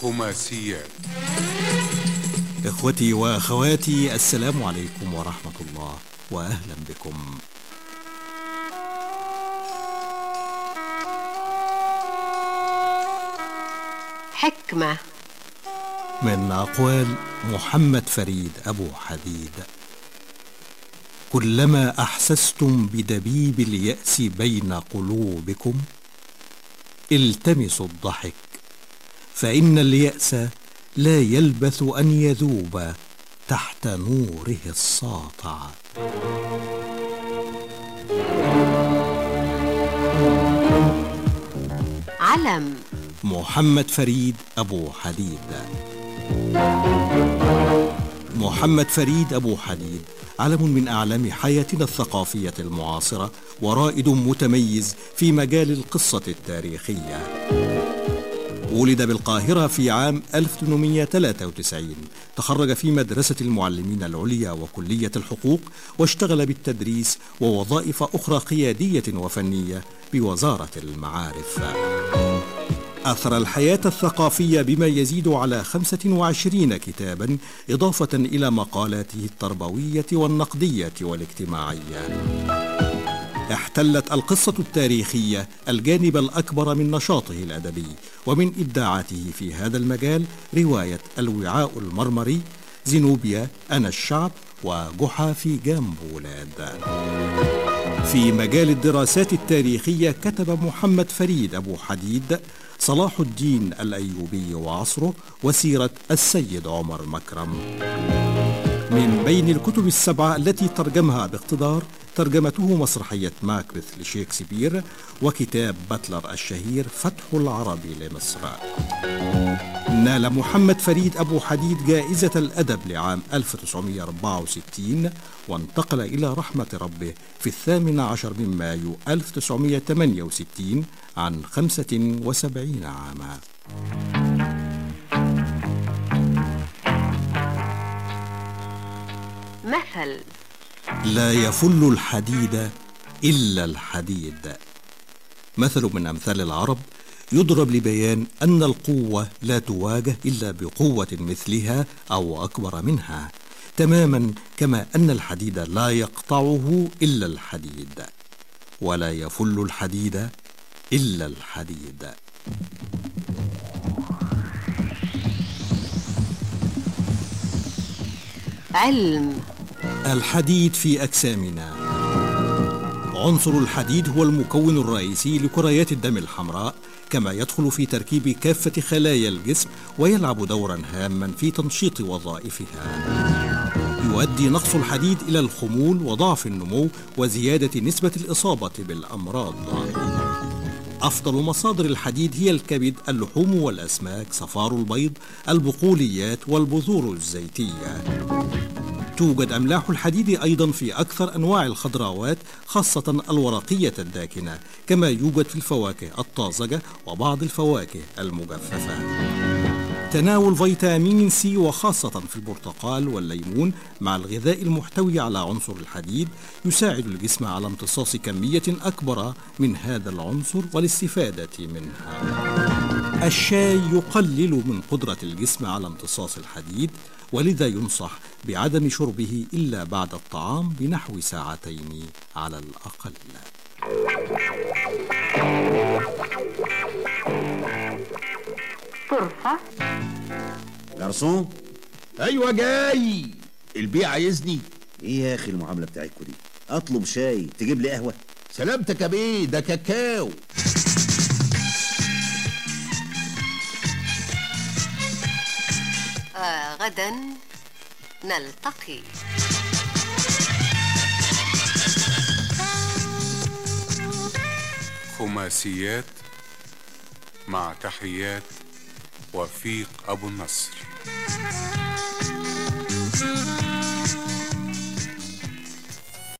خماسيات إخوتي وأخواتي السلام عليكم ورحمة الله وأهلا بكم. حكمة. من أقوال محمد فريد أبو حديد. كلما أحسستم بدبيب اليأس بين قلوبكم التمسوا الضحك فإن اليأس لا يلبث أن يذوب تحت نوره الساطع. علم. محمد فريد أبو حديد. محمد فريد أبو حديد علم من أعلام حياتنا الثقافية المعاصرة ورائد متميز في مجال القصة التاريخية. ولد بالقاهرة في عام 1893 تخرج في مدرسة المعلمين العليا وكلية الحقوق واشتغل بالتدريس ووظائف أخرى قيادية وفنية بوزارة المعارف. أثر الحياة الثقافية بما يزيد على 25 كتابا إضافة إلى مقالاته التربوية والنقدية والاجتماعية. احتلت القصة التاريخية الجانب الأكبر من نشاطه الأدبي ومن إبداعاته في هذا المجال رواية الوعاء المرمري زينوبيا أنا الشعب وجحا في جامبولاد. في مجال الدراسات التاريخية كتب محمد فريد أبو حديد صلاح الدين الأيوبي وعصره وسيرة السيد عمر مكرم. من بين الكتب السبعة التي ترجمها باقتدار ترجمته مسرحية ماكبث لشيكسبير وكتاب باتلر الشهير فتح العرب لمصر. نال محمد فريد أبو حديد جائزة الأدب لعام 1964 وانتقل إلى رحمة ربه في الثامن عشر من مايو 1968 عن 75 عاما. مثل. لا يفل الحديد إلا الحديد. مثل من أمثال العرب يضرب لبيان أن القوة لا تواجه إلا بقوة مثلها أو أكبر منها. تماما كما أن الحديد لا يقطعه إلا الحديد. ولا يفل الحديد إلا الحديد. علم. الحديد في أجسامنا. عنصر الحديد هو المكون الرئيسي لكريات الدم الحمراء كما يدخل في تركيب كافة خلايا الجسم ويلعب دورا هاما في تنشيط وظائفها. يؤدي نقص الحديد إلى الخمول وضعف النمو وزيادة نسبة الإصابة بالأمراض. أفضل مصادر الحديد هي الكبد اللحوم والأسماك صفار البيض البقوليات والبذور الزيتية. توجد أملاح الحديد أيضا في أكثر أنواع الخضروات خاصة الورقية الداكنة كما يوجد في الفواكه الطازجة وبعض الفواكه المجففة تناول فيتامين سي وخاصة في البرتقال والليمون مع الغذاء المحتوي على عنصر الحديد يساعد الجسم على امتصاص كمية أكبر من هذا العنصر والاستفادة منها. الشاي يقلل من قدرة الجسم على امتصاص الحديد ولذا ينصح بعدم شربه إلا بعد الطعام بنحو ساعتين على الأقل. طرفة جرسون أيوه جاي. البيع عايزني. إيه يا أخي المعاملة بتاعتكوا دي؟ أطلب شاي تجيب لي قهوة. سلامتك يا بيه ده كاكاو. آه غدا نلتقي. خماسيات مع تحيات وفيق أبو النصر.